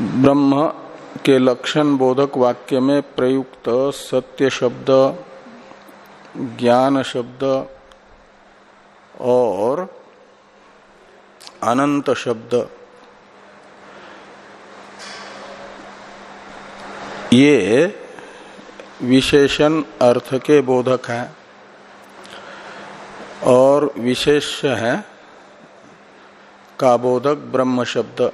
ब्रह्म के लक्षण बोधक वाक्य में प्रयुक्त सत्य शब्द, ज्ञान शब्द और अनंत शब्द। ये विशेषण अर्थ के बोधक हैं और विशेष है का बोधक ब्रह्म शब्द।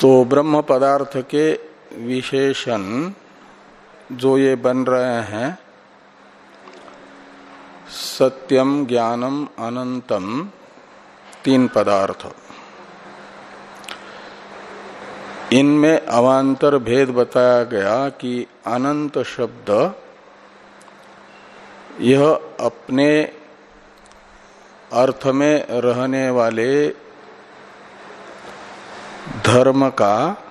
तो ब्रह्म पदार्थ के विशेषण जो ये बन रहे हैं, सत्यम, ज्ञानम, अनंतम, तीन पदार्थ। इनमें अवान्तर भेद बताया गया कि अनंत शब्द, यह अपने अर्थ में रहने वाले धर्म का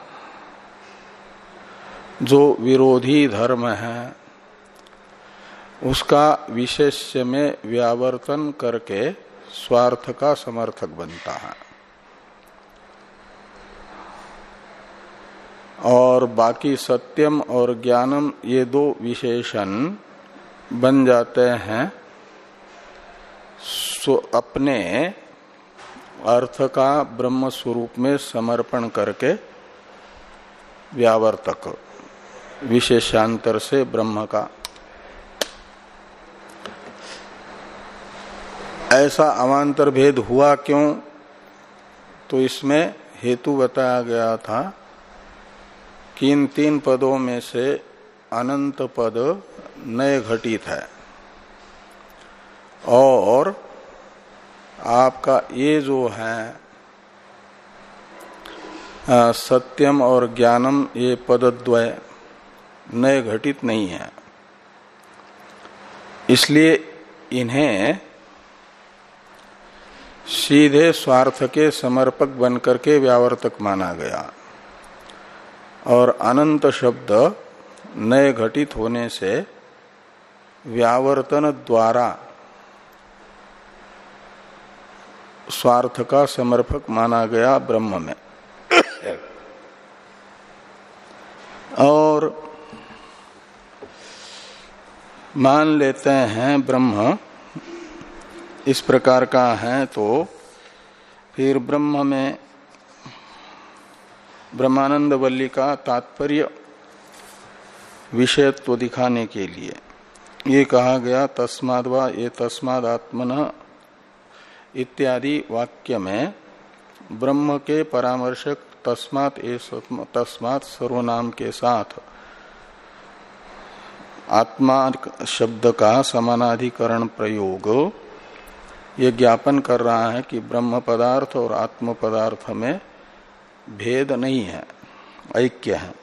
जो विरोधी धर्म है, उसका विशेष्य में व्यावर्तन करके स्वार्थ का समर्थक बनता है। और बाकी सत्यम और ज्ञानम ये दो विशेषण बन जाते हैं अपने अर्थ का ब्रह्म स्वरूप में समर्पण करके व्यावर्तक, विशेषांतर से ब्रह्म का। ऐसा अवान्तर भेद हुआ क्यों? तो इसमें हेतु बताया गया था कि इन तीन पदों में से अनंत पद नए घटित है। और आपका ये जो है आ, सत्यम और ज्ञानम ये पदद्वय नए घटित नहीं है। इसलिए इन्हें सीधे स्वार्थ के समर्पक बनकर के व्यावर्तक माना गया। और अनंत शब्द नए घटित होने से व्यावर्तन द्वारा स्वार्थ का समर्पक माना गया ब्रह्म में। और मान लेते हैं ब्रह्म, इस प्रकार का है तो फिर ब्रह्म में ब्रह्मानंद वल्ली का तात्पर्य विषयत्व दिखाने के लिए। ये कहा गया तस्माद ये तस्माद आत्मन इत्यादि वाक्य में ब्रह्म के परामर्शक तस्मात तस्मात सर्वनाम के साथ। आत्मा शब्द का समानाधिकरण प्रयोग। ये ज्ञापन कर रहा है कि ब्रह्म पदार्थ और आत्म पदार्थ में भेद नहीं है, ऐक्य है।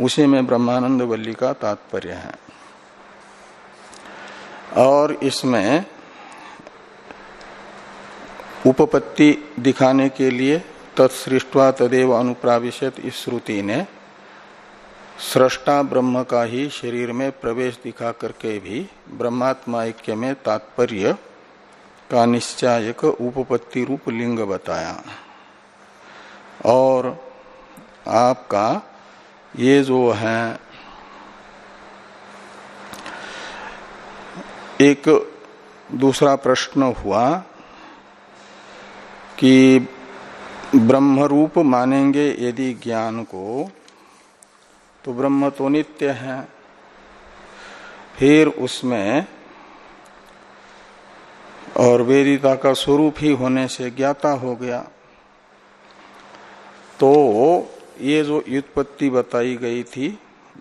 उसी में ब्रह्मानंद वल्ली का तात्पर्य है। और इसमें उपपत्ति दिखाने के लिए तत्सृष्टवा तदेव अनुप्राविशत इस श्रुति ने सृष्टा ब्रह्म का ही शरीर में प्रवेश दिखा करके भी ब्रह्मात्मा ऐक्य में तात्पर्य का निश्चायक उपपत्ति रूप लिंग बताया। और आपका ये जो है, एक दूसरा प्रश्न हुआ कि ब्रह्म रूप मानेंगे यदि ज्ञान को तो ब्रह्म तो नित्य है। फिर उसमें और वेदिता का स्वरूप ही होने से ज्ञाता हो गया। तो ये जो युत्पत्ति बताई गई थी,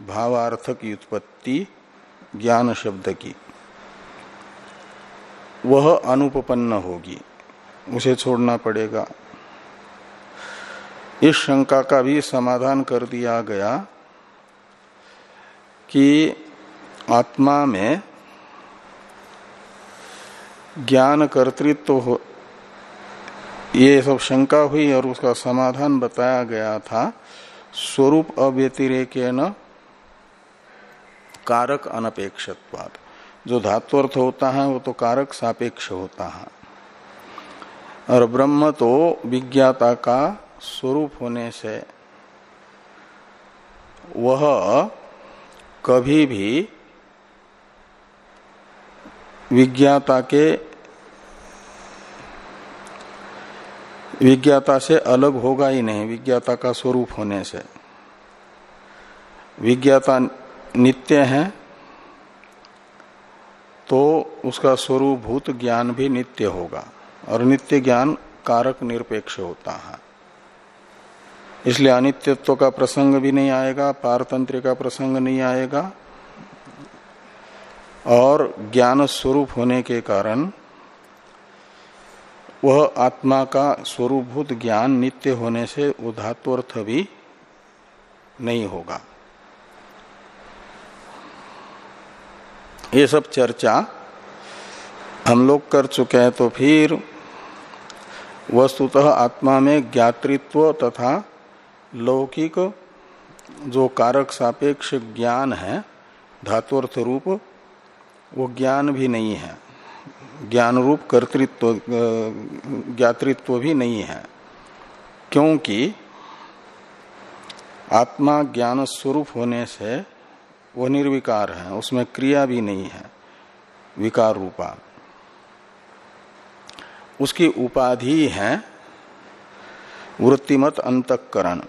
भावार्थक युत्पत्ति ज्ञान शब्द की, वह अनुपन्न होगी। उसे छोड़ना पड़ेगा। इस शंका का भी समाधान कर दिया गया कि आत्मा में ज्ञान कर्तृत्व तो हो, ये सब शंका हुई और उसका समाधान बताया गया था। स्वरूप अव्यतिरेक न कारक अनपेक्षत्वाद जो धात्वर्थ होता है, वो तो कारक सापेक्ष होता है। और ब्रह्म तो विज्ञाता का स्वरूप होने से वह कभी भी विज्ञाता के विज्ञाता से अलग होगा ही नहीं, विज्ञाता का स्वरूप होने से। विज्ञाता नित्य है तो उसका स्वरूप भूत ज्ञान भी नित्य होगा। और नित्य ज्ञान कारक निरपेक्ष होता है। इसलिए अनित्यत्व का प्रसंग भी नहीं आएगा पारतंत्र का प्रसंग नहीं आएगा, और ज्ञान स्वरूप होने के कारण वह आत्मा का स्वरूपभूत ज्ञान नित्य होने से उधात्वर्थ भी नहीं होगा। ये सब चर्चा हम लोग कर चुके हैं तो फिर वस्तुतः आत्मा में ज्ञातृत्व तथा लौकिक जो कारक सापेक्ष ज्ञान है, धातुअर्थ रूप, वो ज्ञान भी नहीं है। ज्ञान रूप कर्तृत्व ज्ञातृत्व भी नहीं है। क्योंकि आत्मा ज्ञान स्वरूप होने से वो निर्विकार है, उसमें क्रिया भी नहीं है, विकार रूपा। उसकी उपाधि है वृत्तिमत अंतकरण।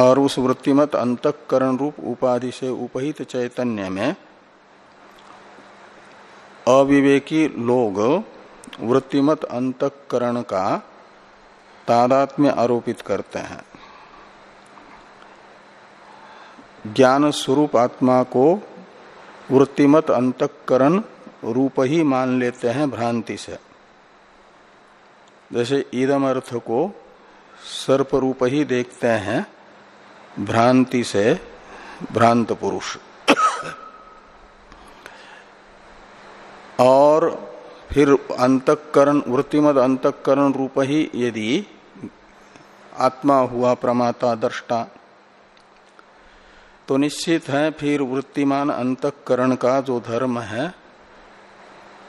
और उस वृत्तिमत अंतकरण रूप उपाधि से उपहित चैतन्य में अविवेकी लोग वृत्तिमत अंतकरण का तादात्म्य आरोपित करते हैं। ज्ञान स्वरूप आत्मा को वृत्तिमत अंतकरण रूप ही मान लेते हैं भ्रांति से। जैसे ईदम अर्थ को सर्प रूप ही देखते हैं, भ्रांति से भ्रांत पुरुष। और फिर अंतकरण, वृत्तिमद अंतकरण रूप ही यदि आत्मा हुआ प्रमाता दृष्टा तो निश्चित है फिर वृत्तिमान अंतकरण का जो धर्म है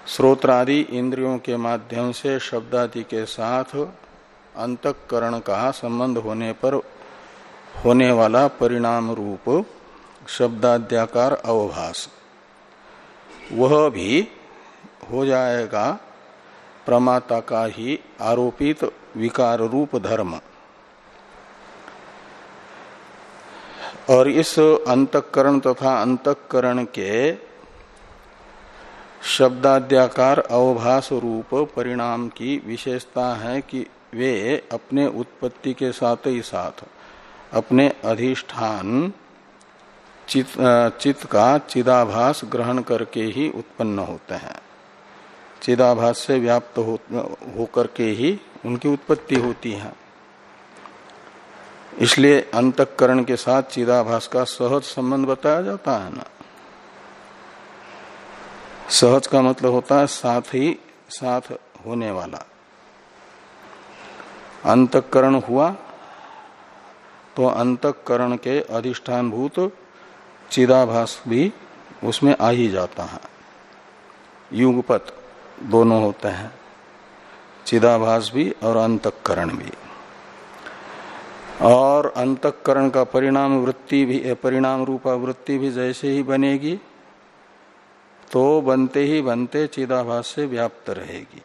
श्रोत्रादि इंद्रियों के माध्यम से शब्दादि के साथ अंतकरण का संबंध होने पर होने वाला परिणाम रूप शब्दाद्याकार अवभास। वह भी हो जाएगा प्रमाता का ही आरोपित विकार रूप धर्म। और इस अंतकरण तथा अंतकरण के शब्दाद्याकार अवभास रूप परिणाम की विशेषता है कि वे अपने उत्पत्ति के साथ ही साथ अपने अधिष्ठान चित, चित का चिदाभास ग्रहण करके ही उत्पन्न होते हैं। चिदाभास से व्याप्त होकर हो, के ही उनकी उत्पत्ति होती है। इसलिए अंतकरण के साथ चिदाभास का सहज संबंध बताया जाता है ना? सहज का मतलब होता है साथ ही साथ होने वाला। अंतकरण हुआ तो अंतकरण के अधिष्ठान भूत चिदाभास भी उसमें आ ही जाता है। युगपत दोनों होते हैं, चिदाभास भी और अंतकरण भी। और अंतकरण का परिणाम वृत्ति भी परिणाम रूपा वृत्ति भी जैसे ही बनेगी तो बनते ही बनते चिदाभास से व्याप्त रहेगी।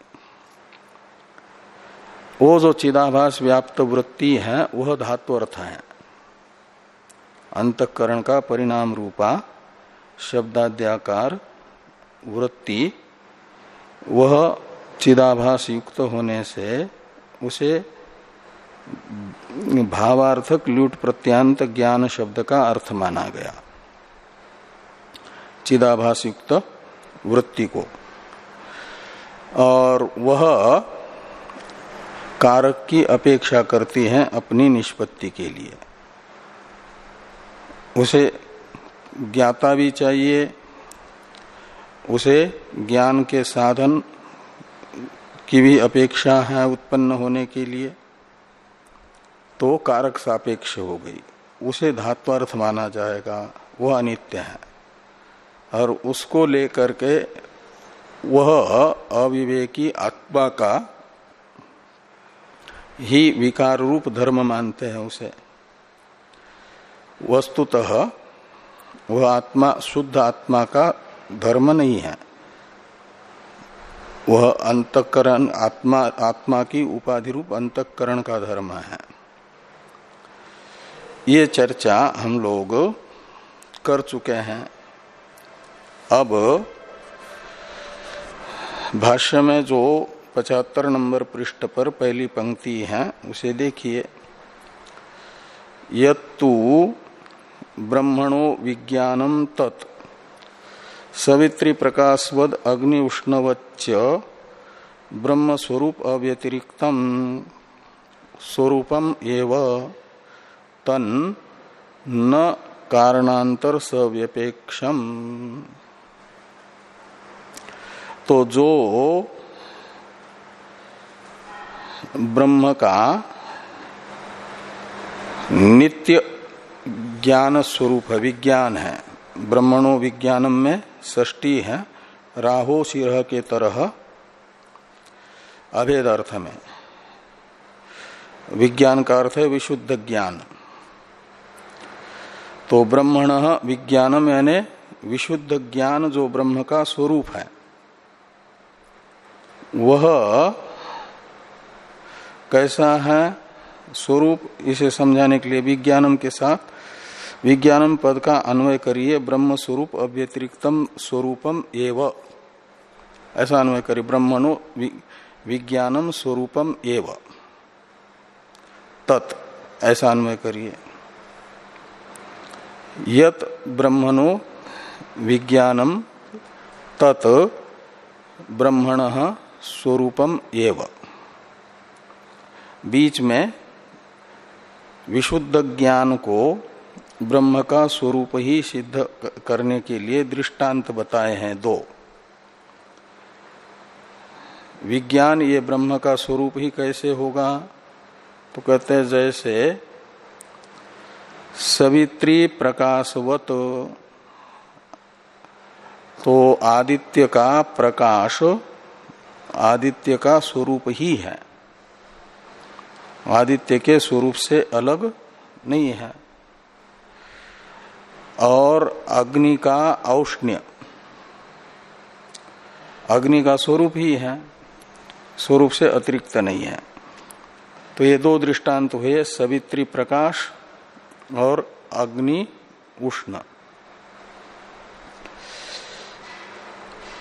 वो जो चिदाभास व्याप्त वृत्ति है, वह धातु अर्थ है। अंतकरण का परिणाम रूपा, शब्दाद्याकार वृत्ति, वह चिदाभास युक्त होने से उसे भावार्थक लूट प्रत्यांत ज्ञान शब्द का अर्थ माना गया। चिदाभास युक्त वृत्ति को। और वह कारक की अपेक्षा करती है अपनी निष्पत्ति के लिए। उसे ज्ञाता भी चाहिए, उसे ज्ञान के साधन की भी अपेक्षा है उत्पन्न होने के लिए। तो कारक सापेक्ष हो गई। उसे धात्वार्थ माना जाएगा, वह अनित्य है। और उसको लेकर के वह अविवेकी आत्मा का ही विकार रूप धर्म मानते हैं उसे। वस्तुतः वह आत्मा, शुद्ध आत्मा का धर्म नहीं है। वह अंतकरण आत्मा आत्मा की उपाधि रूप अंतकरण का धर्म है। ये चर्चा हम लोग कर चुके हैं। अब भाष्य में जो पचहत्तर नंबर पृष्ठ पर पहली पंक्ति है, उसे देखिए। यत्तु ब्रह्मणो विज्ञानम तत्। सवित्री प्रकाशवद अग्नि उष्णवच्च ब्रह्म स्वरूप अव्यतिरिक्तम स्वरूपम एव। तन न कारणांतर सव्यपेक्षम। तो जो ब्रह्म का नित्य ज्ञान स्वरूप विज्ञान है। ब्रह्मणो विज्ञानम में ष्टी है, राहो सिरह के तरह अभेद अर्थ में। विज्ञान का अर्थ है विशुद्ध ज्ञान। तो ब्रह्मण विज्ञानम यानी विशुद्ध ज्ञान जो ब्रह्म का स्वरूप है। वह कैसा है? स्वरूप इसे समझाने के लिए विज्ञानम के साथ, विज्ञानम पद का अन्वय करिए ब्रह्म स्वरूप अव्यतिरिक्तम स्वरूपम एव। ऐसा अन्वय करिए, ब्रह्मणो विज्ञानम स्वरूपम एव। तत्, ऐसा अन्वय करिए। यत ब्रह्मणो विज्ञानम, तत् ब्रह्मण स्वरूपम एव। बीच में विशुद्ध ज्ञान को ब्रह्म का स्वरूप ही सिद्ध करने के लिए दृष्टांत बताए हैं दो। विज्ञान ये ब्रह्म का स्वरूप ही कैसे होगा? तो कहते हैं जैसे, सवित्री प्रकाशवत तो आदित्य का प्रकाश आदित्य का स्वरूप ही है। आदित्य के स्वरूप से अलग नहीं है। और अग्नि का औष्ण्य, अग्नि का स्वरूप ही है, स्वरूप से अतिरिक्त नहीं है। तो ये दो दृष्टांत हुए, सवित्री प्रकाश और अग्नि उष्ण।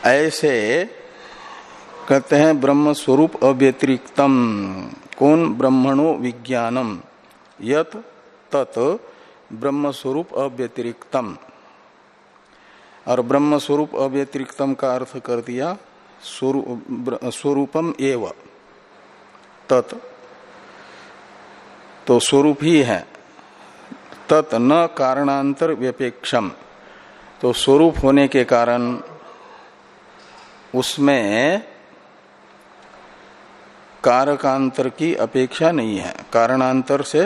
ऐसे कहते हैं ब्रह्म स्वरूप अव्यतिरिक्तम। कौन ब्रह्मणो विज्ञानम? यत तत् ब्रह्म स्वरूप अव्यतिरिक्तम। और ब्रह्म स्वरूप अव्यतिरिक्तम का अर्थ कर दिया स्वरूपम एव। तत्। तो स्वरूप ही है। तत् न कारणांतर व्यपेक्षम। तो स्वरूप होने के कारण उसमें कारकांतर की अपेक्षा नहीं है। कारणांतर से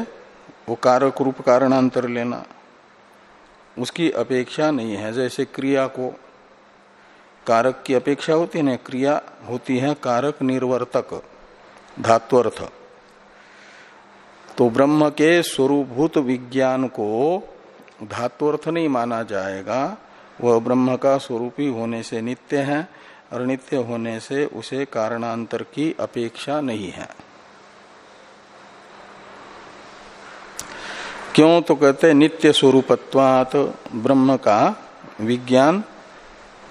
वो कारक रूप कारणांतर लेना उसकी अपेक्षा नहीं है। जैसे क्रिया को कारक की अपेक्षा होती है, क्रिया होती है कारक निर्वर्तक, धात्वर्थ। तो ब्रह्म के स्वरूपभूत विज्ञान को धात्वर्थ नहीं माना जाएगा। वह ब्रह्म का स्वरूप होने से नित्य है। और नित्य होने से उसे कारणांतर की अपेक्षा नहीं है। क्यों तो कहते नित्य स्वरूपत्वात ब्रह्म का विज्ञान।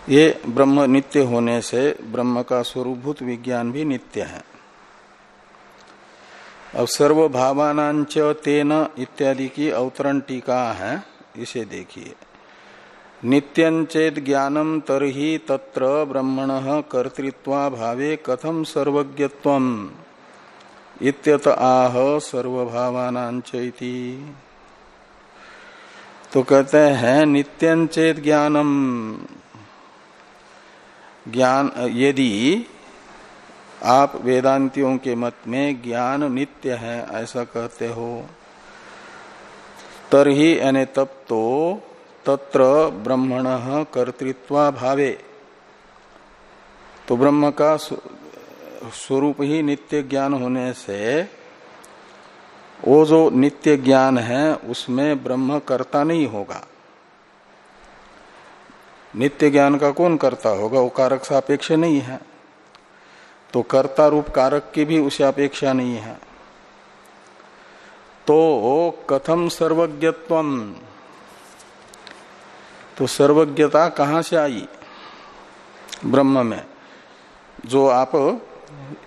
ये ब्रह्म नित्य होने से ब्रह्म का स्वरूपभूत विज्ञान भी नित्य है। अब सर्वभावानांच तेन इत्यादि की अवतरण टीका है, इसे देखिए। नित्यंचेत ज्ञानम तरही तत्र ब्रह्मण कर्तृत्वा भावे कथम सर्वज्ञत्वम? इत्यत आह सर्वभावानांचैति तो कहते हैं नित्यंचेत ज्ञानम ज्ञान। यदि आप वेदांतियों के मत में ज्ञान नित्य है, ऐसा कहते हो, तरही यानी तब तो तत्र ब्रह्मण कर्तृत्वा भावे। तो ब्रह्म का स्वरूप ही नित्य ज्ञान होने से, वो जो नित्य ज्ञान है, उसमें ब्रह्म कर्ता नहीं होगा। नित्य ज्ञान का कौन करता होगा? वो कारक सापेक्ष नहीं है। तो कर्ता रूप कारक की भी उसे अपेक्षा नहीं है। तो कथम सर्वज्ञत्व तो सर्वज्ञता कहाँ से आई? ब्रह्म में। जो आप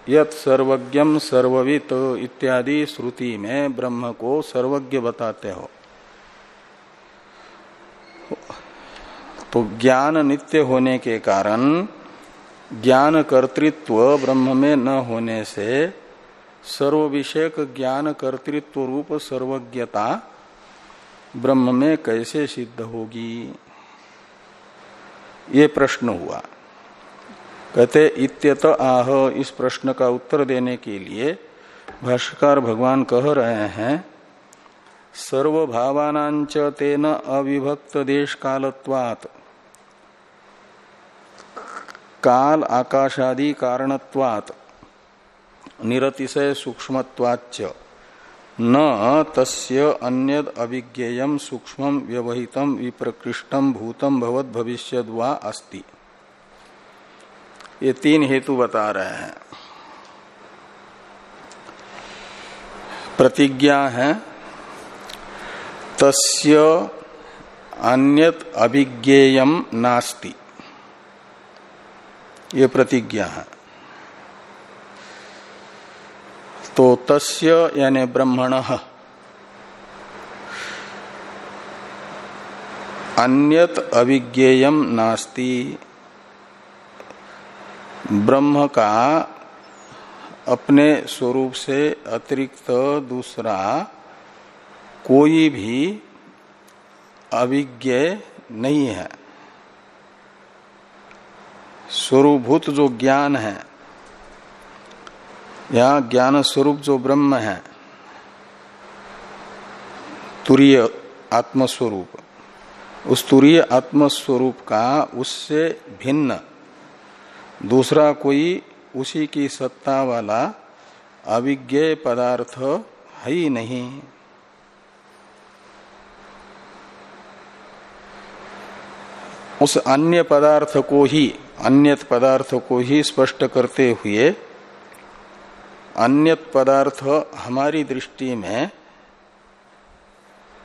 यत सर्वज्ञम सर्ववित इत्यादि श्रुति में ब्रह्म को सर्वज्ञ बताते हो। तो ज्ञान नित्य होने के कारण ज्ञान कर्तृत्व ब्रह्म में न होने से सर्व विषयक ज्ञान कर्तृत्व रूप सर्वज्ञता ब्रह्म में कैसे सिद्ध होगी? ये प्रश्न हुआ। कहते, इत्यत आह, इस प्रश्न का उत्तर देने के लिए भाष्यकार भगवान कह रहे हैं सर्वभावानांच तेन अविभक्त देश कालत्वात् काल आकाशादि कारणत्वात्। निरतिशय सूक्ष्मत्वाच्च। न तस्य अन्यद अभिज्ञेयम सूक्ष्म व्यवहितम विप्रकृष्टम भूतम भवत भविष्य वा अस्ति। ये तीन हेतु बता रहे हैं। प्रतिज्ञा है, तस्य अन्यत अभिज्ञेयम नास्ति। ये प्रतिज्ञा है तो तस्य यानी ब्रह्मण। अन्यत अभिज्ञेयम नास्ति। ब्रह्म का अपने स्वरूप से अतिरिक्त दूसरा कोई भी अभिज्ञ नहीं है। स्वरूभूत जो ज्ञान है या ज्ञान स्वरूप जो ब्रह्म है, तुरीय आत्मस्वरूप। उस तुरीय आत्मस्वरूप का उससे भिन्न, दूसरा कोई उसी की सत्ता वाला अविज्ञ पदार्थ है ही नहीं। उस अन्य पदार्थ को ही अन्य पदार्थ को ही स्पष्ट करते हुए अन्य पदार्थ हमारी दृष्टि में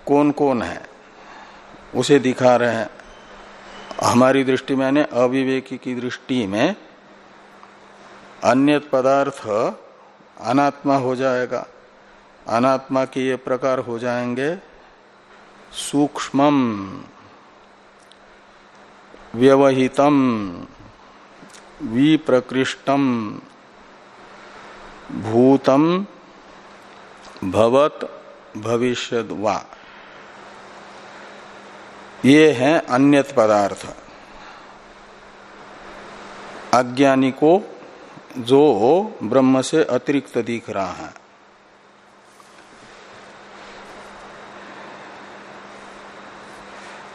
कौन कौन है? उसे दिखा रहे हैं। हमारी दृष्टि में यानी अविवेकी की दृष्टि में अन्य पदार्थ अनात्मा हो जाएगा। अनात्मा के ये प्रकार हो जाएँगे सूक्ष्मम, व्यवहितम, विप्रकृष्टम। भूतम भवत भविष्य वा। ये हैं अन्यत पदार्थ। अज्ञानी को जो ब्रह्म से अतिरिक्त दिख रहा है।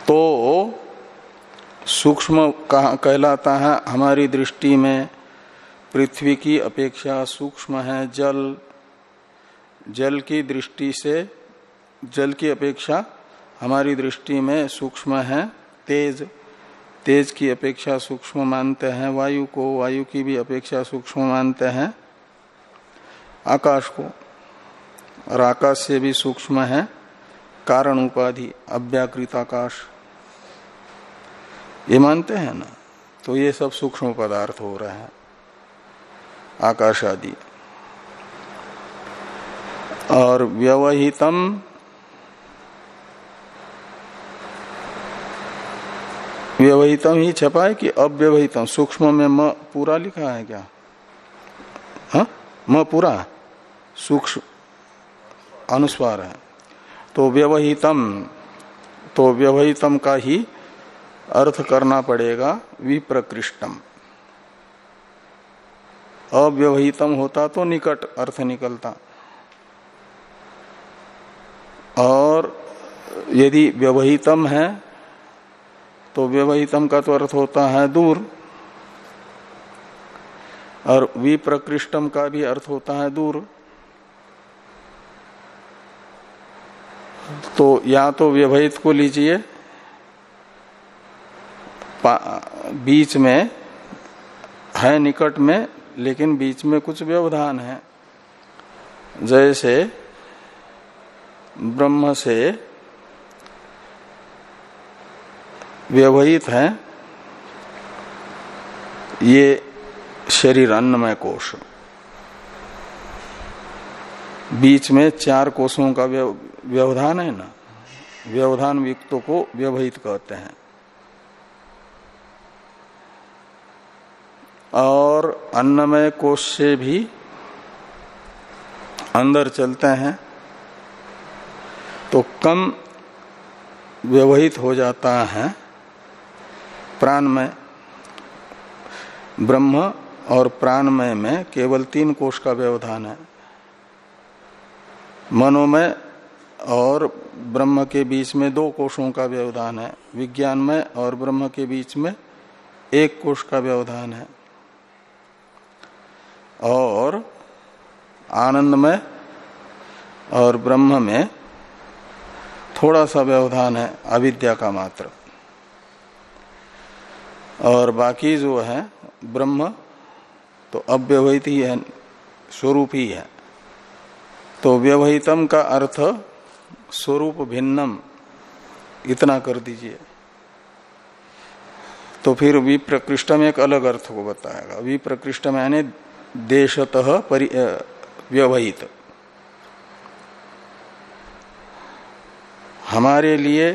तो सूक्ष्म कहलाता है हमारी दृष्टि में पृथ्वी की अपेक्षा सूक्ष्म है जल। जल की दृष्टि से, जल की अपेक्षा हमारी दृष्टि में सूक्ष्म है, तेज। तेज की अपेक्षा सूक्ष्म मानते हैं वायु को, वायु की भी अपेक्षा सूक्ष्म मानते हैं। आकाश को, और आकाश से भी सूक्ष्म है, कारण उपाधि, अव्याकृत आकाश। ये मानते हैं ना? तो ये सब सूक्ष्म पदार्थ हो रहे हैं। आकाश आदि और व्यवहितम व्यवहितम ही छपा है कि अव्यवहितम? सूक्ष्म में म पूरा लिखा है क्या? हा? म पूरा? सूक्ष्म। अनुस्वार है। तो व्यवहितम तो व्यवहितम का ही अर्थ करना पड़ेगा विप्रकृष्टम। अव्यवहितम होता तो निकट अर्थ निकलता। और यदि व्यवहितम है तो व्यवहितम का तो अर्थ होता है दूर। और विप्रकृष्टम का भी अर्थ होता है दूर। तो या तो व्यवहित को लीजिए बीच में, है निकट में लेकिन बीच में कुछ व्यवधान है। जैसे ब्रह्म से व्यवहित है, ये शरीर अन्नमय कोश बीच में चार कोषों का व्यवधान है ना? व्यवधान युक्तों को व्यवहित कहते हैं। और अन्नमय कोष से भी अंदर चलते हैं तो कम व्यवहित हो जाता है प्राणमय। ब्रह्म और प्राणमय में केवल तीन कोष का व्यवधान है। मनोमय और ब्रह्म के बीच में दो कोषों का व्यवधान है। विज्ञानमय और ब्रह्म के बीच में एक कोष का व्यवधान है। और आनंद में और ब्रह्म में थोड़ा सा व्यवधान है, अविद्या का मात्र। और बाकी जो है, ब्रह्म तो अव्यवहित ही है, स्वरूप ही है। तो व्यवहितम का अर्थ, स्वरूप भिन्नम, इतना कर दीजिए। तो फिर विप्रकृष्टम एक अलग अर्थ को बताएगा। विप्रकृष्टम यानी देशतः व्यवहित। हमारे लिए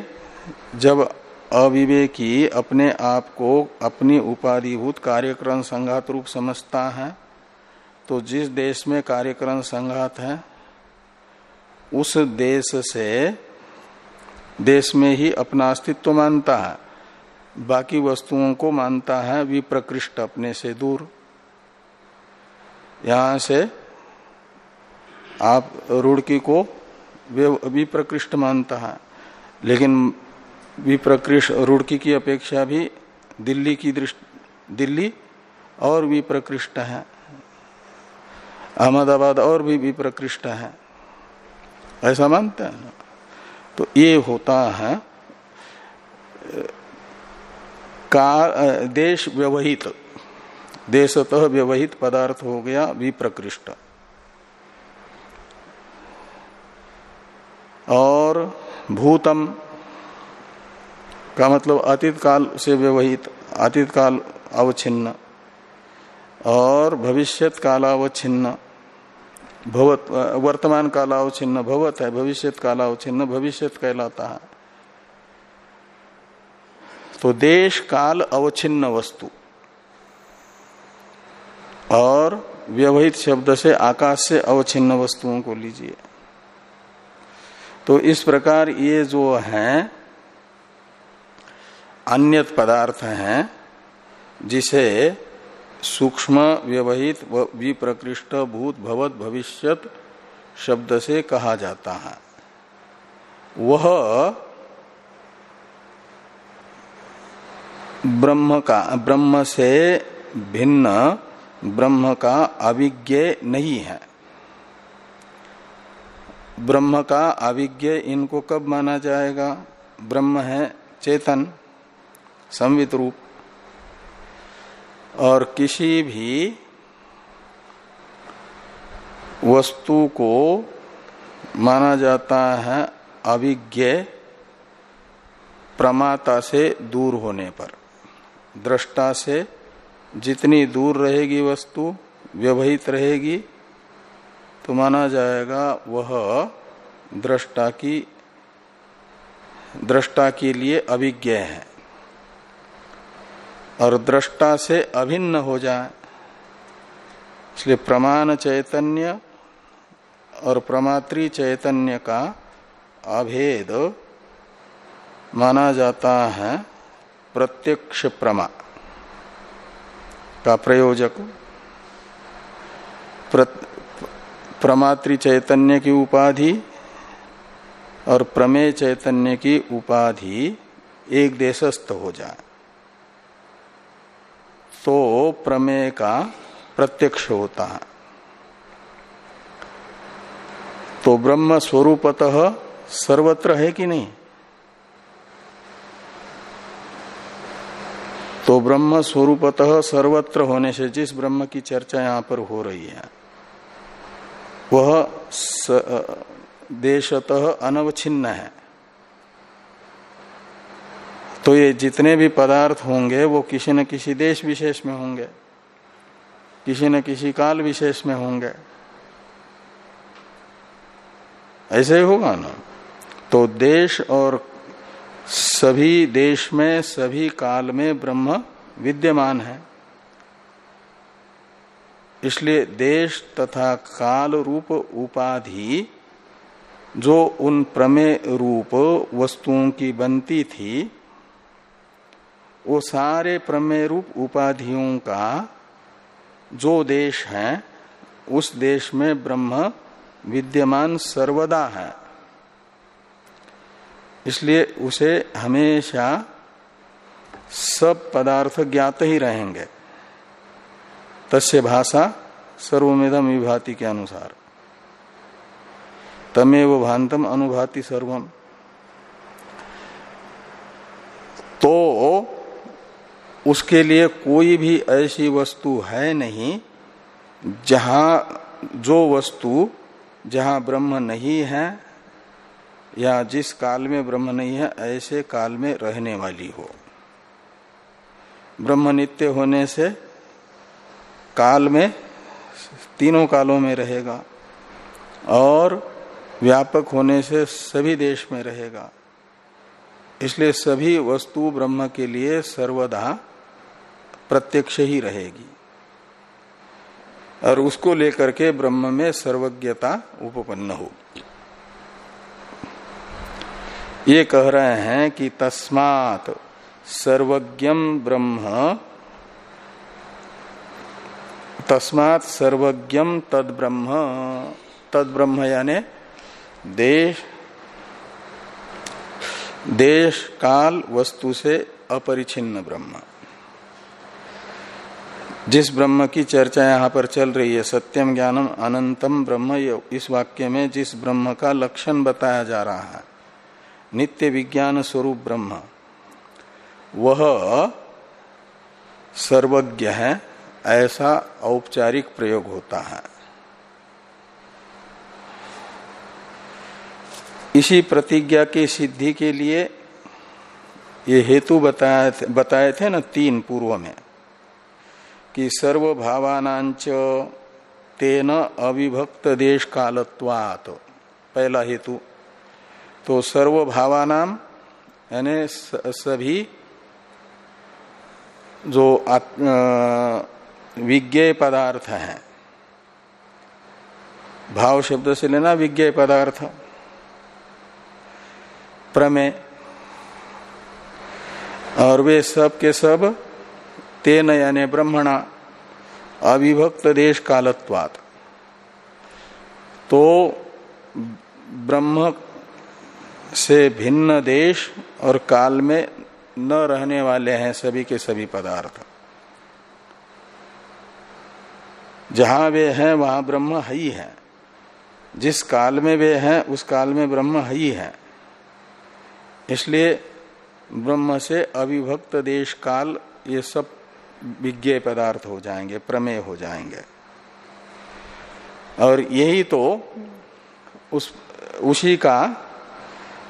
जब अविवेकी अपने आप को अपनी उपाधिभूत कार्यक्रम संघात रूप समझता है तो जिस देश में कार्यक्रम संघात है, उस देश से देश में ही अपना अस्तित्व मानता है। बाकी वस्तुओं को मानता है, विप्रकृष्ट अपने से दूर। यहाँ से आप रुड़की को विप्रकृष्ट मानता है। लेकिन विप्रकृष्ट रुड़की की अपेक्षा भी दिल्ली की दृष्टि, दिल्ली और विप्रकृष्ट है। अहमदाबाद और भी विप्रकृष्ट है। ऐसा मानते हैं ना? तो ये होता है का देश व्यवहित। देशतः व्यवहित पदार्थ हो गया, विप्रकृष्ट। और भूतम का मतलब अतीत काल से व्यवहित अतीत काल अवच्छिन्न, और भविष्यत कालावच्छिन्न, भवत, वर्तमान कालावच्छिन्न, भवत है, भविष्यत कालावच्छिन्न, भविष्यत कहलाता है। तो देश काल अवच्छिन्न वस्तु। और व्यवहित शब्द से आकाश से अवच्छिन्न वस्तुओं को लीजिए। तो इस प्रकार ये जो है, अन्यत पदार्थ हैं, जिसे सूक्ष्म, व्यवहित विप्रकृष्ट, भूत, भवत, भविष्यत शब्द से कहा जाता है। वह ब्रह्म का, ब्रह्म से भिन्न ब्रह्म का अविज्ञ नहीं है। ब्रह्म का अविज्ञ इनको कब माना जाएगा? ब्रह्म है चेतन, संवित रूप। और किसी भी वस्तु को माना जाता है अविज्ञ प्रमाता से दूर होने पर, दृष्टा से जितनी दूर रहेगी वस्तु, व्यवहित रहेगी तो माना जाएगा वह दृष्टा की, दृष्टा के लिए अभिज्ञ है। और दृष्टा से अभिन्न हो जाए, इसलिए प्रमाण चैतन्य और प्रमात्री चैतन्य का अभेद माना जाता है प्रत्यक्ष प्रमा। का प्रयोजक। प्रमात्र चैतन्य की उपाधि और प्रमेय चैतन्य की उपाधि एक देशस्थ हो जाए। तो प्रमेय का प्रत्यक्ष होता है। तो ब्रह्म स्वरूपतः सर्वत्र है कि नहीं? तो ब्रह्म स्वरूपतः सर्वत्र होने से जिस ब्रह्म की चर्चा यहाँ पर हो रही है, वह देशतः अनवच्छिन्न है। तो ये जितने भी पदार्थ होंगे, वो किसी न किसी देश विशेष में होंगे, किसी न किसी काल विशेष में होंगे। ऐसे ही होगा ना? तो देश और सभी देश में, सभी काल में ब्रह्म विद्यमान है। इसलिए देश तथा काल रूप उपाधि जो उन प्रमेय रूप वस्तुओं की बनती थी, वो सारे प्रमेय रूप उपाधियों का जो देश है, उस देश में ब्रह्म विद्यमान सर्वदा है। इसलिए उसे हमेशा सब पदार्थ ज्ञात ही रहेंगे। तस्य भाषा सर्वमेधम विभाति के अनुसार। तमेव भांतम अनुभाति सर्वम। तो उसके लिए कोई भी ऐसी वस्तु है नहीं, जहाँ जो वस्तु, जहाँ ब्रह्म नहीं है या जिस काल में ब्रह्म नहीं है, ऐसे काल में रहने वाली हो। ब्रह्म नित्य होने से काल में, तीनों कालों में रहेगा और व्यापक होने से सभी देश में रहेगा। इसलिए सभी वस्तु ब्रह्म के लिए सर्वदा प्रत्यक्ष ही रहेगी और उसको लेकर के ब्रह्म में सर्वज्ञता उपपन्न होगी। ये कह रहे हैं कि तस्मात सर्वज्ञम ब्रह्म, तस्मात सर्वज्ञम तद ब्रह्म तद ब्रह्म यानी देश देश काल वस्तु से अपरिचिन्न ब्रह्म। जिस ब्रह्म की चर्चा यहाँ पर चल रही है सत्यम ज्ञानम अनंतम ब्रह्म इस वाक्य में जिस ब्रह्म का लक्षण बताया जा रहा है नित्य विज्ञान स्वरूप ब्रह्म। वह सर्वज्ञ है, ऐसा औपचारिक प्रयोग होता है। इसी प्रतिज्ञा की सिद्धि के लिए ये हेतु बताए बताए थे ना तीन पूर्व में, कि सर्वभावानांच तेन अविभक्त देश कालत्वात पहला हेतु। तो सर्वभावानाम, यानी सभी जो विज्ञेय पदार्थ हैं। भाव शब्द से लेना विज्ञेय पदार्थ। प्रमेय। और वे सब के सब तेन यानी ब्रह्मणा, अविभक्त देश कालत्वात। तो ब्रह्म से भिन्न देश और काल में न रहने वाले हैं सभी के सभी पदार्थ। जहाँ वे हैं, वहाँ ब्रह्म ही है जिस काल में वे हैं, उस काल में ब्रह्म ही है। इसलिए ब्रह्म से अविभक्त देश काल, ये सब विज्ञेय पदार्थ हो जाएँगे, प्रमेय हो जाएँगे। और यही तो उस, उसी का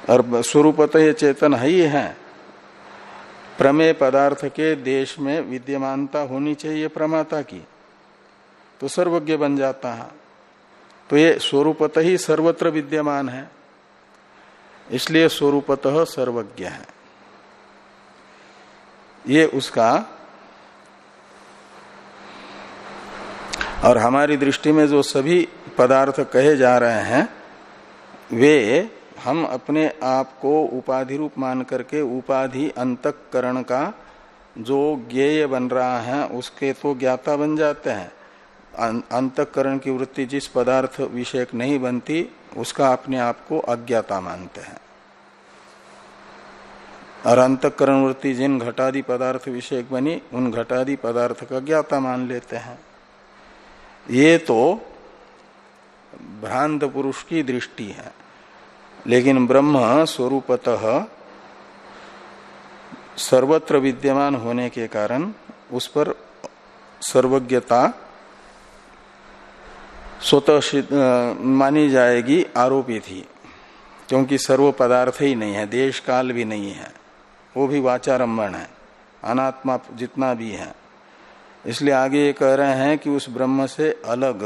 और स्वरूपत ये चेतन ही है प्रमेय पदार्थ के देश में विद्यमानता होनी चाहिए प्रमाता की। तो सर्वज्ञ बन जाता है। तो ये स्वरूपत ही सर्वत्र विद्यमान है। इसलिए स्वरूपतः सर्वज्ञ है। ये उसका और हमारी दृष्टि में जो सभी पदार्थ कहे जा रहे हैं, वे हम अपने आप को उपाधि रूप मान करके उपाधि अंतकरण का जो ज्ञेय बन रहा है उसके तो ज्ञाता बन जाते हैं। अं-, अंतकरण की वृत्ति जिस पदार्थ विषयक नहीं बनती उसका अपने आप को अज्ञाता मानते हैं। और अंतकरण वृत्ति जिन घटादि पदार्थ विषयक बनी उन घटादि पदार्थ का ज्ञाता मान लेते हैं। ये तो भ्रांत पुरुष की दृष्टि है। लेकिन ब्रह्म स्वरूपतः सर्वत्र विद्यमान होने के कारण उस पर सर्वज्ञता स्वतः मानी जाएगी आरोपित ही, क्योंकि सर्व पदार्थ ही नहीं है, देश काल भी नहीं है। वो भी वाचारंभण है, अनात्मा जितना भी है। इसलिए आगे ये कह रहे हैं कि उस ब्रह्म से अलग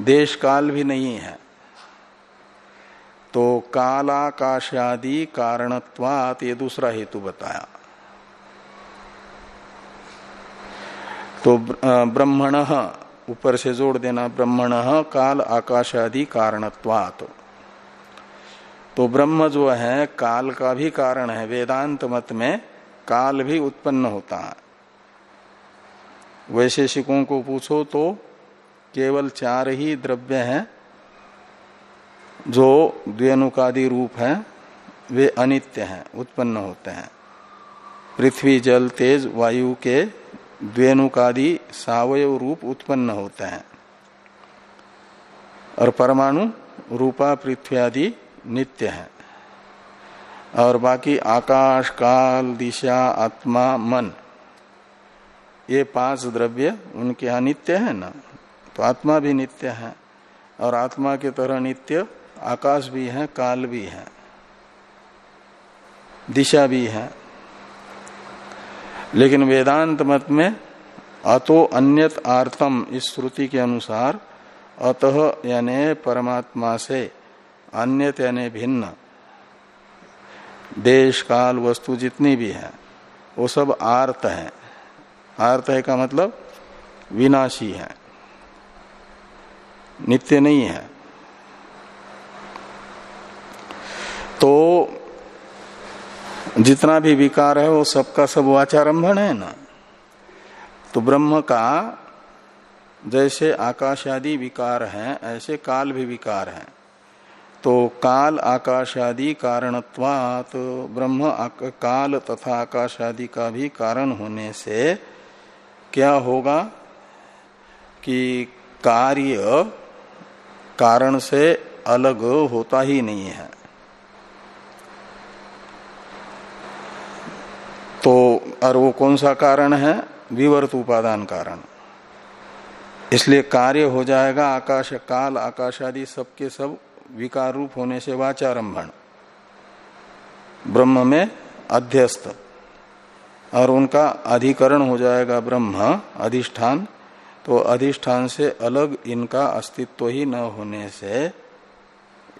देश काल भी नहीं है। तो कालाकाशादि कारणत्वात ये दूसरा हेतु बताया। तो ब्रह्मण, ऊपर से जोड़ देना, ब्रह्मण काल आकाशादि कारणत्वात। तो ब्रह्म जो है, काल का भी कारण है, वेदांत मत में काल भी उत्पन्न होता है। वैशेषिकों को पूछो तो केवल चार ही द्रव्य हैं जो द्वेनुकादि रूप हैं, वे अनित्य हैं, उत्पन्न होते हैं। पृथ्वी, जल, तेज, वायु के द्वेनुकादि सावयव रूप उत्पन्न होते हैं। और परमाणु रूपा, पृथ्वी आदि नित्य है। और बाकी आकाश, काल, दिशा, आत्मा, मन, ये पाँच द्रव्य उनके यहाँ नित्य है ना? तो आत्मा भी नित्य है और आत्मा के तरह नित्य आकाश भी है, काल भी है, दिशा भी है। लेकिन वेदांत मत में अतो अन्यत आर्तम इस श्रुति के अनुसार अतः यानी परमात्मा से अन्यत यानी भिन्न। देश, काल, वस्तु जितनी भी है, वो सब आर्त है। आर्त है का मतलब विनाशी है। नित्य नहीं है। तो जितना भी विकार है वो सबका सब वाचारंभण है ना। तो ब्रह्म का जैसे आकाश आदि विकार हैं, ऐसे काल भी विकार हैं। तो काल आकाश आदि कारणत्वात तो ब्रह्म काल तथा आकाश आदि का भी कारण होने से क्या होगा कि कार्य कारण से अलग होता ही नहीं है। तो और वो कौन सा कारण है? विवर्त उपादान कारण। इसलिए कार्य हो जाएगा, आकाश, काल, आकाश आदि सबके सब विकार रूप होने से वाचारंभण ब्रह्म में अध्यस्त। और उनका अधिकरण हो जाएगा ब्रह्म, अधिष्ठान। तो अधिष्ठान से अलग इनका अस्तित्व ही न होने से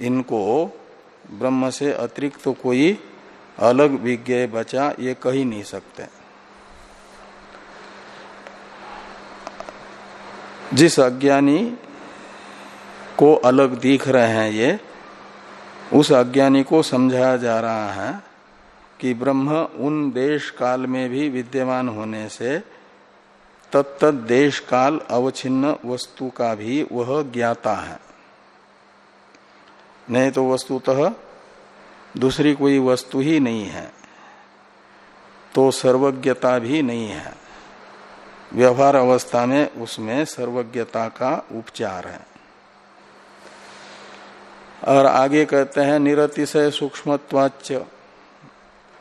इनको ब्रह्म से अतिरिक्त तो कोई अलग विज्ञ बचा, ये कह नहीं सकते। जिस अज्ञानी को अलग दिख रहे हैं ये, उस अज्ञानी को समझाया जा रहा है कि ब्रह्म उन देश काल में भी विद्यमान होने से तत्त देश काल अवच्छिन्न वस्तु का भी वह ज्ञाता है। नहीं तो वस्तुतः दूसरी कोई वस्तु ही नहीं है। तो सर्वज्ञता भी नहीं है। व्यवहार अवस्था में उसमें सर्वज्ञता का उपचार है। और आगे कहते हैं, निरतिशय सूक्ष्मत्वाच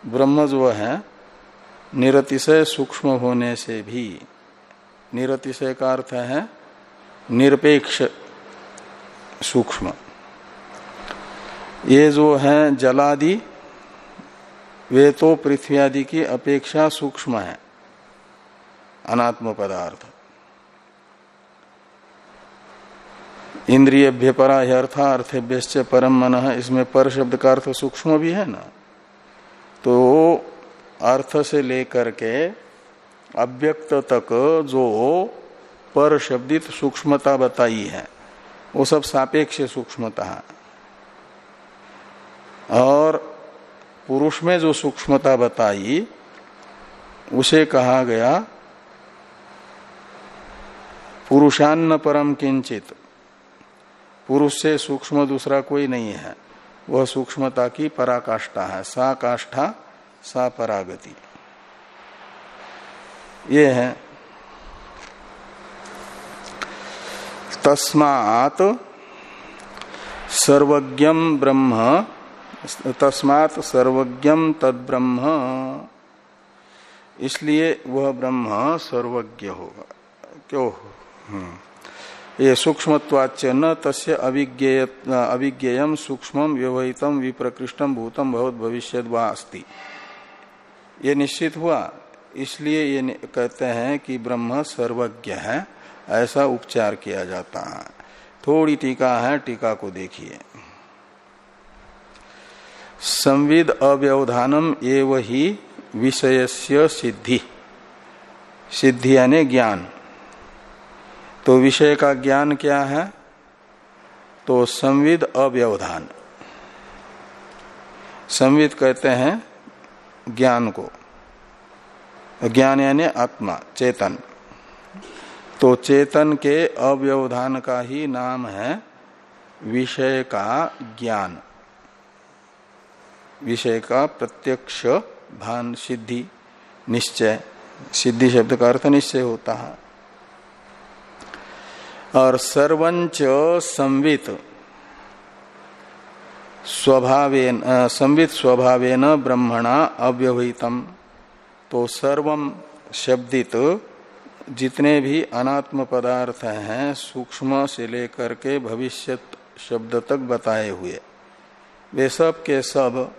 ब्रह्म जो है, निरतिशय सूक्ष्म होने से भी, निरतिशय का अर्थ है, निरपेक्ष सूक्ष्म। ये जो है जलादि, वे तो पृथ्वी आदि की अपेक्षा सूक्ष्म है। अनात्म पदार्थ। इंद्रिय परा अर्थ अर्थेभ्य परम मन, इसमें पर शब्द का अर्थ सूक्ष्म भी है ना? तो अर्थ से लेकर के अव्यक्त तक जो पर शब्दित सूक्ष्मता बताई है, वो सब सापेक्ष सूक्ष्मता है। और पुरुष में जो सूक्ष्मता बताई, उसे कहा गया पुरुषान्न परम किंचित। पुरुष से सूक्ष्म दूसरा कोई नहीं है। वह सूक्ष्मता की पराकाष्ठा है। सा काष्ठा, सा परागति। ये है। तस्मात सर्वज्ञम ब्रह्म तस्मात सर्वज्ञम तद ब्रह्म इसलिए वह ब्रह्म सर्वज्ञ होगा। क्यों? हम्म। ये सूक्ष्मत्वाच्य न तस्य अभिज्ञेय सूक्ष्म व्यवहितम विप्रकृष्टम भूतम बहुत भविष्य अस्ति। ये निश्चित हुआ। इसलिए ये कहते हैं कि ब्रह्म सर्वज्ञ है। ऐसा उपचार किया जाता है। थोड़ी टीका है, टीका को देखिए। संविद अव्यवधानम एव ही विषयस्य सिद्धि। सिद्धि यानी ज्ञान। तो विषय का ज्ञान क्या है? तो संविद अव्यवधान। संविद कहते हैं ज्ञान को। ज्ञान यानी आत्मा, चेतन। तो चेतन के अव्यवधान का ही नाम है विषय का ज्ञान। विषय का प्रत्यक्ष भान सिद्धि निश्चय। सिद्धि शब्द का अर्थ निश्चय होता है। और सर्वंच संवित स्वभावेन संवित स्वभावेन ब्रह्मणा अव्यवहितम। तो सर्वम शब्दित जितने भी अनात्म पदार्थ हैं, सूक्ष्म से लेकर के भविष्य शब्द तक बताए हुए। वे सब के सब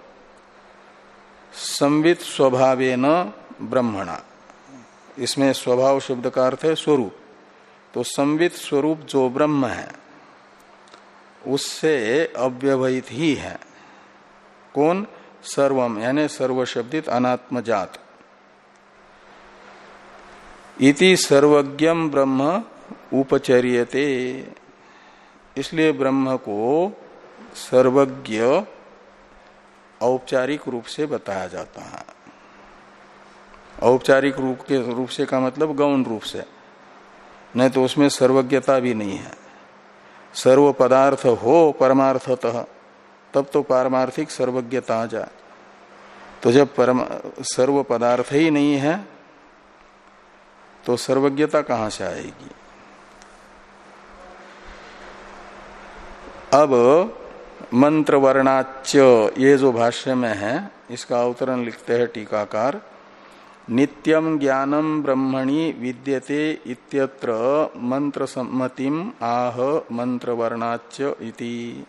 संवित स्वभावेन ब्रह्मणा। इसमें स्वभाव शब्द का अर्थ है स्वरूप। तो संवित स्वरूप जो ब्रह्म है, उससे अव्यवहित ही है। कौन? सर्वम, यानी सर्व शब्दित अनात्म जात इति सर्वज्ञम ब्रह्म उपचर्यते। इसलिए ब्रह्म को सर्वज्ञ औपचारिक रूप से बताया जाता है। औपचारिक रूप के रूप से का मतलब गौण रूप से। नहीं तो उसमें सर्वज्ञता भी नहीं है। सर्व पदार्थ हो परमार्थतः, तब तो पारमार्थिक सर्वज्ञता आ जाए। तो जब परम, सर्व पदार्थ ही नहीं है तो सर्वज्ञता कहाँ से आएगी? अब मंत्र वर्णाच्य ये जो भाष्य में है, इसका अवतरण लिखते हैं टीकाकार। नित्यम ज्ञानम ब्रह्मणि विद्यते इत्यत्र मंत्र सम्मतिम आह मंत्र वर्णाच्य इति।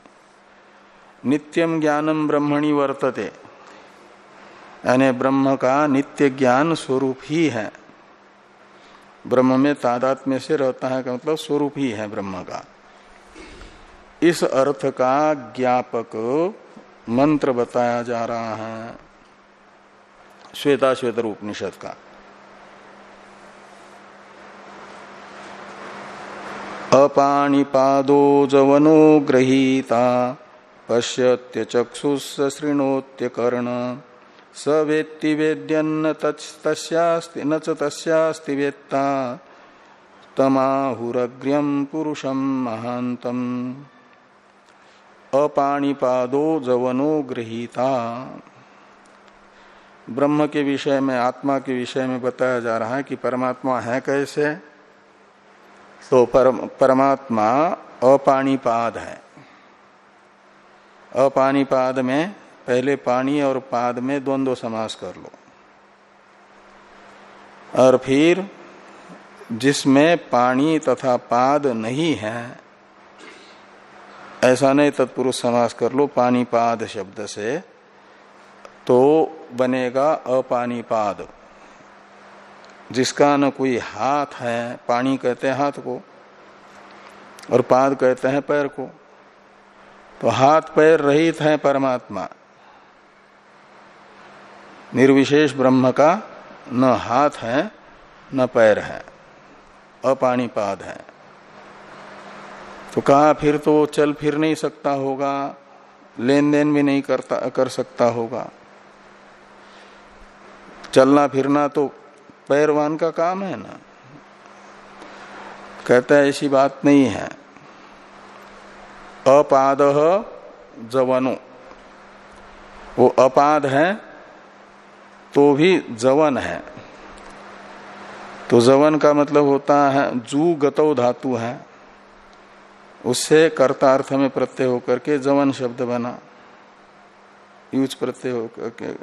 नित्यम ज्ञानम ब्रह्मणि वर्तते। यानी ब्रह्म का नित्य ज्ञान स्वरूप ही। है ब्रह्म में तादात्म्य से रहता है का मतलब स्वरूप ही है ब्रह्म का। इस अर्थ का ज्ञापक मंत्र बताया जा रहा है। श्वेता श्वेतर उपनिषद का। अपाणिपादो जवनो ग्रहीता पश्यत्य चक्षुष कर्ण स वेत्ति वेद्यन्न न च तस्यास्ति वेत्ता तमाहुरग्र्यम पुरुषम महांतम अपाणिपादो जवनो गृहीता। ब्रह्म के विषय में आत्मा के विषय में बताया जा रहा है कि परमात्मा है कैसे? तो परम, परमात्मा अपाणिपाद है। अपाणिपाद में पहले पानी और पाद में द्वंद्व समास कर लो। और फिर जिसमें पानी तथा पाद नहीं है ऐसा नहीं, तत्पुरुष समास कर लो पानी पाद शब्द से तो बनेगा अपानीपाद। जिसका न कोई हाथ है, पानी कहते हैं हाथ को, और पाद कहते हैं पैर को। तो हाथ पैर रहित है परमात्मा। निर्विशेष ब्रह्म का न हाथ है, न पैर है। अपानीपाद है। तो कहा, फिर तो चल फिर नहीं सकता होगा लेन देन भी नहीं करता, कर सकता होगा। चलना फिरना तो पैरवान का काम है ना? कहता है, ऐसी बात नहीं है। अपाद जवनो। वो अपाद है तो भी जवन है। तो जवन का मतलब होता है, जू गतो धातु है। उससे कर्तार्थ में प्रत्यय होकर के जवन शब्द बना। यूज़ प्रत्यय होकर के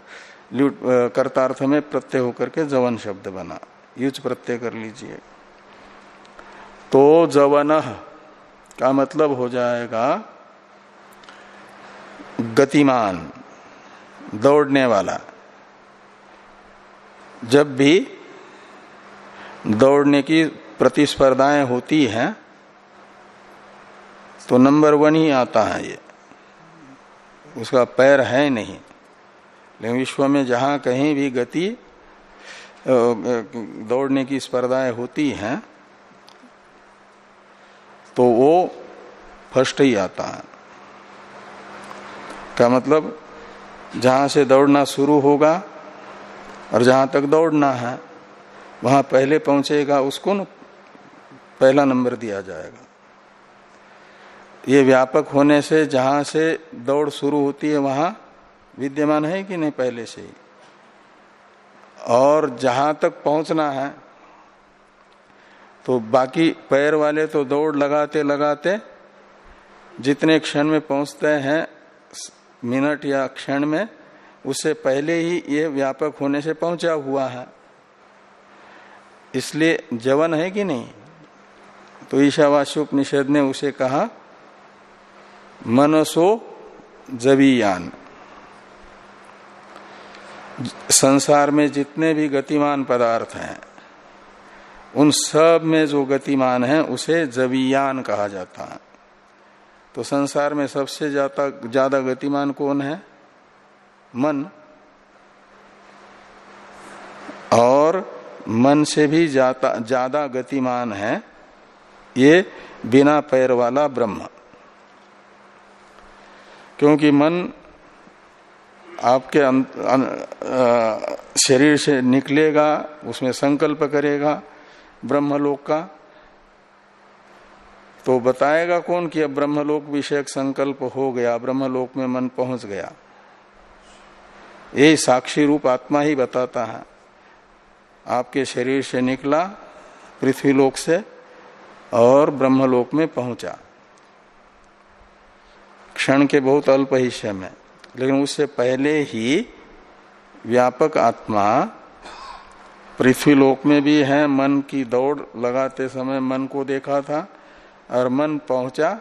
कर्तार्थ में प्रत्यय होकर के जवन शब्द बना। युज प्रत्यय कर लीजिए। तो जवन का मतलब हो जाएगा गतिमान, दौड़ने वाला। जब भी दौड़ने की प्रतिस्पर्धाएँ होती हैं तो नंबर वन ही आता है ये। उसका पैर है नहीं। लेकिन विश्व में जहाँ कहीं भी गति दौड़ने की स्पर्धाएँ होती हैं तो वो फ़र्स्ट ही आता है। का मतलब? जहाँ से दौड़ना शुरू होगा और जहाँ तक दौड़ना है, वहाँ पहले पहुंचेगा, उसको न, पहला नंबर दिया जाएगा। ये व्यापक होने से, जहाँ से दौड़ शुरू होती है, वहाँ विद्यमान है कि नहीं पहले से ही? और जहाँ तक पहुँचना है तो बाकी पैर वाले तो दौड़ लगाते लगाते जितने क्षण में पहुँचते हैं, मिनट या क्षण में उससे पहले ही ये व्यापक होने से पहुँचा हुआ है। इसलिए जवन है कि नहीं? तो ईशावास्योपनिषद ने उसे कहा मनसो जबीयान संसार में जितने भी गतिमान पदार्थ हैं, उन सब में जो गतिमान है, उसे जवीयान कहा जाता है। तो संसार में सबसे ज़्यादा ज़्यादा गतिमान कौन है? मन। और मन से भी ज़्यादा गतिमान है ये बिना पैर वाला ब्रह्म। क्योंकि मन आपके शरीर से निकलेगा, उसमें संकल्प करेगा, ब्रह्मलोक का। तो बताएगा कौन कि अब ब्रह्मलोक विषयक संकल्प हो गया, ब्रह्मलोक में मन पहुँच गया। यही साक्षी रूप आत्मा ही बताता है। आपके शरीर से निकला, पृथ्वीलोक से और ब्रह्मलोक में पहुँचा। क्षण के बहुत अल्प हिस्से में लेकिन उससे पहले ही व्यापक आत्मा पृथ्वीलोक में भी है। मन की दौड़ लगाते समय मन को देखा था और मन पहुँचा,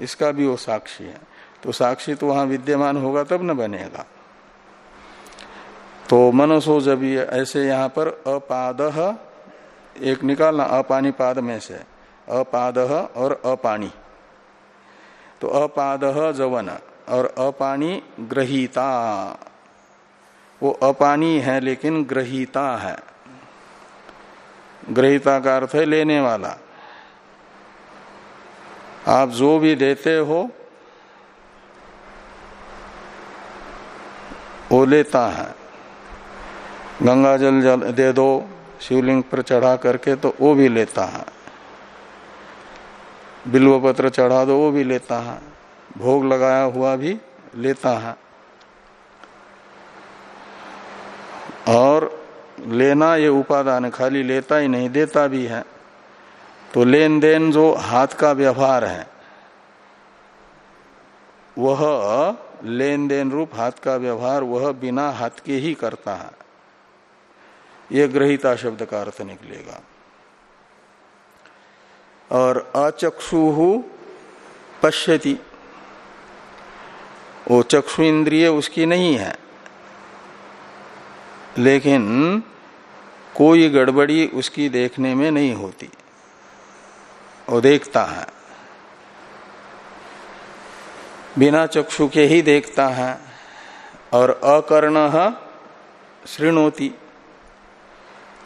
इसका भी वो साक्षी है। तो साक्षी तो वहाँ विद्यमान होगा, तब न बनेगा। तो मनसो जब ऐसे यहाँ पर अपाद, एक निकालना अपानी पाद में से, अपाद और अपानी तो अपाद जवन और अपानी ग्रहीता। वो अपानी है लेकिन ग्रहीता है। ग्रहीता का अर्थ है लेने वाला। आप जो भी देते हो, वो लेता है। गंगा जल जल दे दो, शिवलिंग पर चढ़ा करके तो वो भी लेता है। बिल्व पत्र चढ़ा दो, वो भी लेता है। भोग लगाया हुआ भी लेता है। और लेना ये उपादान, खाली लेता ही नहीं, देता भी है। तो लेन देन जो हाथ का व्यवहार है, वह लेन देन रूप हाथ का व्यवहार, वह बिना हाथ के ही करता है। यह ग्रहिता शब्द का अर्थ निकलेगा। और अचक्षु पश्यति। वो चक्षु इंद्रिय उसकी नहीं है। लेकिन कोई गड़बड़ी उसकी देखने में नहीं होती। वो देखता है। बिना चक्षु के ही देखता है और अकर्ण श्रृणोती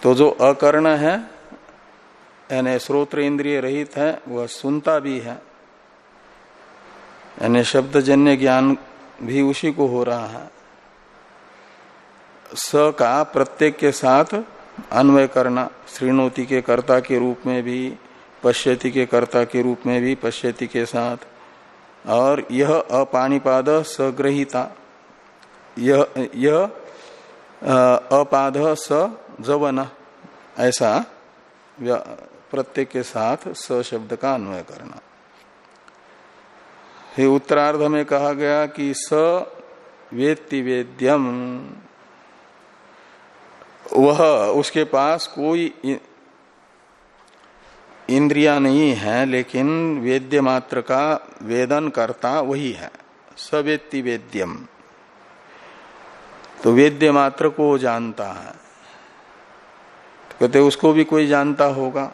तो जो अकर्ण है यानी श्रोत्र इंद्रिय रहित है, वह सुनता भी है। यानी शब्द जन्य ज्ञान भी उसी को हो रहा है। स का प्रत्येक के साथ अन्वय करना, श्रीणोति के कर्ता के रूप में भी, पश्यति के कर्ता के रूप में भी, पश्यति के साथ। और यह अपानिपाद सग्रहिता, यह यह अपाद स जवन, ऐसा प्रत्येक के साथ स शब्द का अन्वय करना। फिर उत्तरार्ध में कहा गया कि स वेत्ति वेद्यम। वह, उसके पास कोई इंद्रिया नहीं है, लेकिन वेद्य मात्र का वेदन करता वही है। सवेत्ति वेद्यम। तो वेद्य मात्र को जानता है। तो कहते उसको भी कोई जानता होगा।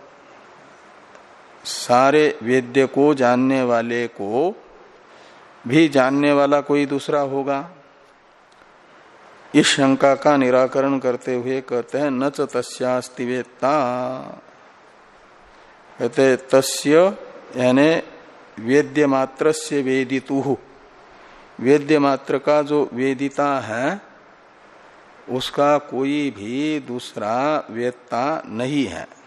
सारे वेद्य को जानने वाले को भी जानने वाला कोई दूसरा होगा? इस शंका का निराकरण करते हुए कहते हैं, न च तस्यास्ति वेत्ता। कहते तस्य यानी वेद्य मात्र से वेदितु। वेद्य मात्र का जो वेदिता है, उसका कोई भी दूसरा वेत्ता नहीं है।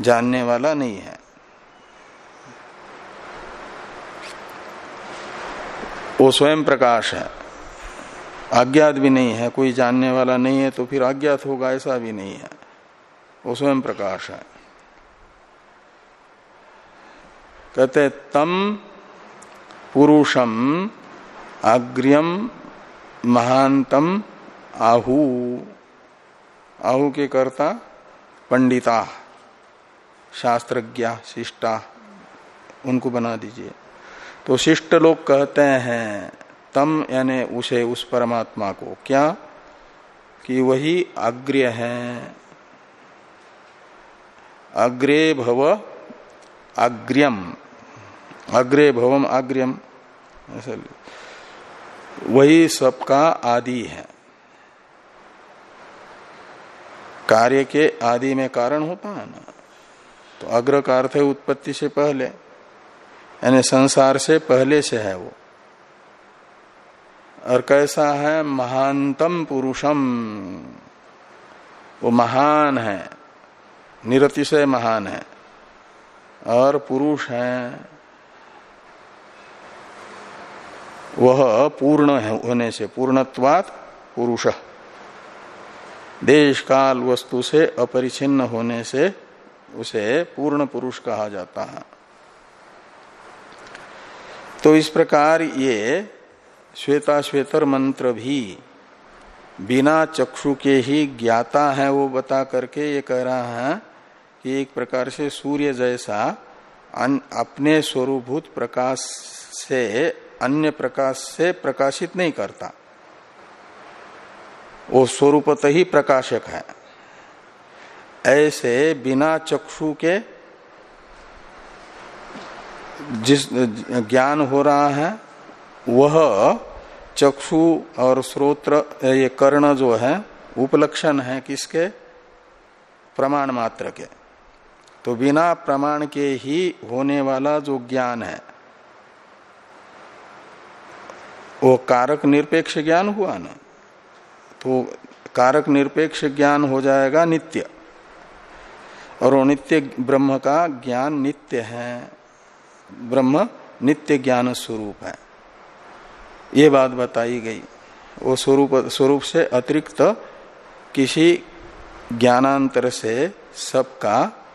जानने वाला नहीं है। वो स्वयं प्रकाश है। अज्ञात भी नहीं है, कोई जानने वाला नहीं है तो फिर अज्ञात होगा ऐसा भी नहीं है। वो स्वयं प्रकाश है। कहते तम पुरुषम अग्रियम महानतम आहु। आहु के कर्ता पंडिता। शास्त्रज्ञ, शिष्टा, उनको बना दीजिए। तो शिष्ट लोग कहते हैं, तम यानी उसे उस परमात्मा को। क्या? कि वही अग्र्य है। अग्रे भव अग्र्यम। अग्रे भवम अग्र्यम। वही सबका आदि है। कार्य के आदि में कारण होता है ना। तो अग्र का अर्थ है उत्पत्ति से पहले, यानी संसार से पहले से है वो। और कैसा है? महानतम पुरुषम। वो महान है निरतिशय महान है, और पुरुष है। वह पूर्ण है होने से, पूर्णत्वात पुरुष। देश, काल, वस्तु से अपरिचिन्न होने से उसे पूर्ण पुरुष कहा जाता है। तो इस प्रकार ये श्वेता श्वेतर मंत्र भी बिना चक्षु के ही ज्ञाता है, वो बता करके ये कह रहा है कि एक प्रकार से सूर्य जैसा अपने स्वरूभूत प्रकाश से, अन्य प्रकाश से प्रकाशित नहीं करता। वो स्वरूपत ही प्रकाशक है। ऐसे बिना चक्षु के जिस ज्ञान हो रहा है, वह चक्षु और श्रोत्र ये कर्ण जो है, उपलक्षण है किसके? प्रमाण मात्र के। तो बिना प्रमाण के ही होने वाला जो ज्ञान है, वो कारक निरपेक्ष ज्ञान हुआ ना। तो कारक निरपेक्ष ज्ञान हो जाएगा नित्य। और वो नित्य ब्रह्म का ज्ञान नित्य है। ब्रह्म नित्य ज्ञान स्वरूप है। ये बात बताई गई। वो स्वरूप स्वरूप से अतिरिक्त किसी ज्ञानांतर से सबका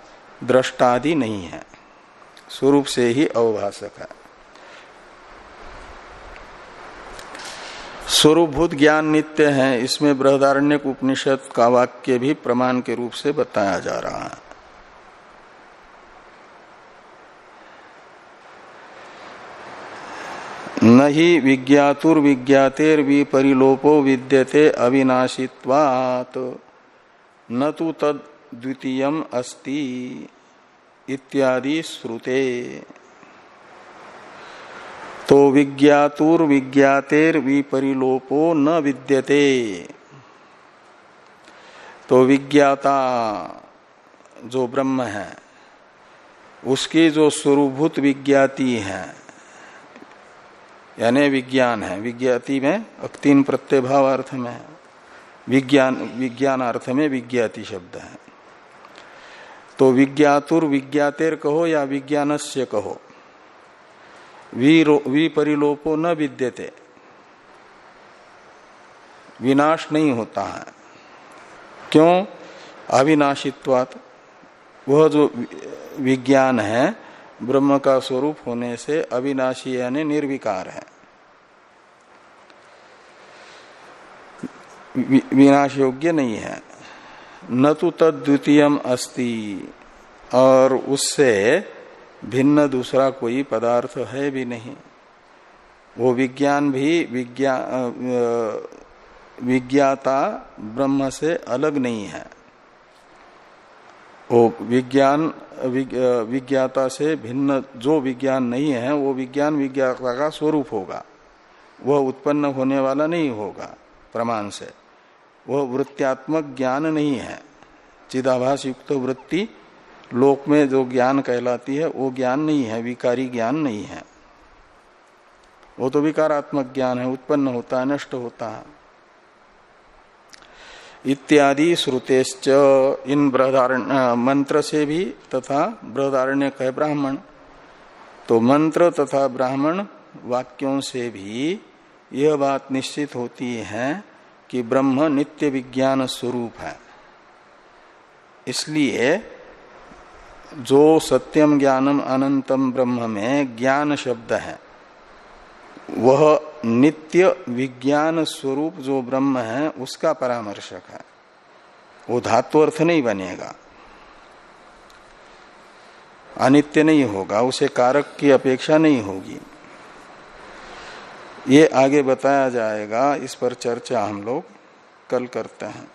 दृष्टादि नहीं है। स्वरूप से ही अवभाषक है। स्वरूपभूत ज्ञान नित्य है। इसमें बृहदारण्य उपनिषद का वाक्य भी प्रमाण के रूप से बताया जा रहा है। न ही विज्ञातुर्विज्ञातेर विपरिलोपो विद्यते अविनाशित्वात्। न तो तद द्वितीय अस्ति इत्यादि श्रुते। तो विज्ञातुर्विज्ञातेर विपरिलोपो न विद्यते। तो विज्ञाता जो ब्रह्म है, उसकी जो स्वरूभूत विज्ञाति है यानी विज्ञान है। विज्ञाति में तीन प्रत्यय भाव अर्थ में विज्ञान विज्ञान अर्थ में विज्ञाति शब्द है। तो विज्ञातुर विज्ञातेर कहो या विज्ञान से कहो विपरिलोपो न विद्यते। विनाश नहीं होता है। क्यों? अविनाशित्वात। वह जो विज्ञान है, ब्रह्म का स्वरूप होने से अविनाशी यानी निर्विकार है। विनाश योग्य नहीं है। न तो तद्वितीयम अस्ति, और उससे भिन्न दूसरा कोई पदार्थ है भी नहीं। वो विज्ञान भी विज्ञा विज्ञाता ब्रह्म से अलग नहीं है। वो विज्ञान विज्ञाता से भिन्न जो विज्ञान नहीं है, वो विज्ञान विज्ञाता का स्वरूप होगा। वह उत्पन्न होने वाला नहीं होगा प्रमाण से। वह वृत्त्यात्मक ज्ञान नहीं है। चिदाभास युक्त वृत्ति लोक में जो ज्ञान कहलाती है, वो ज्ञान नहीं है, विकारी ज्ञान नहीं है। वो तो विकारात्मक ज्ञान है, उत्पन्न होता है, नष्ट होता है। इत्यादि श्रुतेश्च, इन बृहदारण्य मंत्र से भी तथा बृहदारण्य कह ब्राह्मण। तो मंत्र तथा ब्राह्मण वाक्यों से भी यह बात निश्चित होती है कि ब्रह्म नित्य विज्ञान स्वरूप है। इसलिए जो सत्यम ज्ञानम अनंतम ब्रह्म में ज्ञान शब्द है, वह नित्य विज्ञान स्वरूप जो ब्रह्म है, उसका परामर्शक है। वो धातु अर्थ नहीं बनेगा। अनित्य नहीं होगा, उसे कारक की अपेक्षा नहीं होगी। ये आगे बताया जाएगा इस पर चर्चा हम लोग कल करते हैं।